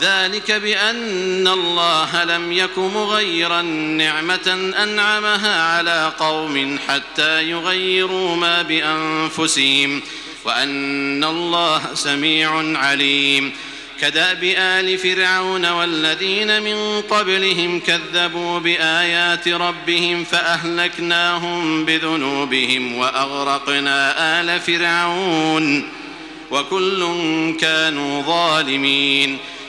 ذلك بأن الله لم يك مغيرا نعمة أنعمها على قوم حتى يغيروا ما بأنفسهم وأن الله سميع عليم. كدأب آل فرعون والذين من قبلهم كذبوا بآيات ربهم فأهلكناهم بذنوبهم وأغرقنا آل فرعون وكل كانوا ظالمين.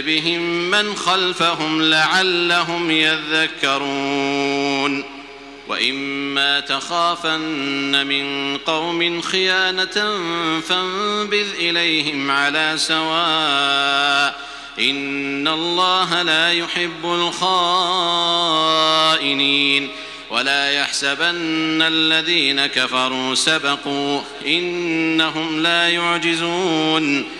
بهم من خلفهم لعلهم يذكرون. وإما تخافن من قوم خيانة فانبذ إليهم على سواء. إن الله لا يحب الخائنين. ولا يحسبن الذين كفروا سبقوا. إنهم لا يعجزون.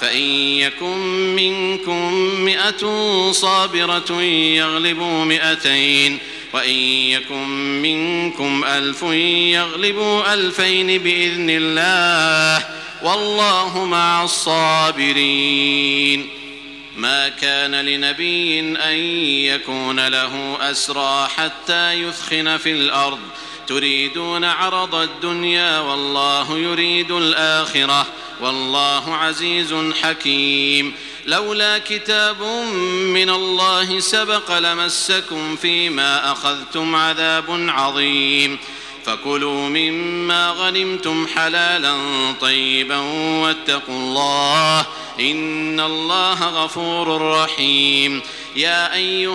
فإن يكن منكم مئة صابرة يغلبوا مئتين وإن يكن منكم ألف يغلبوا ألفين بإذن الله والله مع الصابرين. ما كان لنبي أن يكون له أسرى حتى يثخن في الأرض تريدون عرض الدنيا والله يريد الآخرة والله عزيز حكيم لولا كتاب من الله سبق لمسكم فيما أخذتم عذاب عظيم فكلوا مما غنمتم حلالا طيبا واتقوا الله إن الله غفور رحيم يا أيها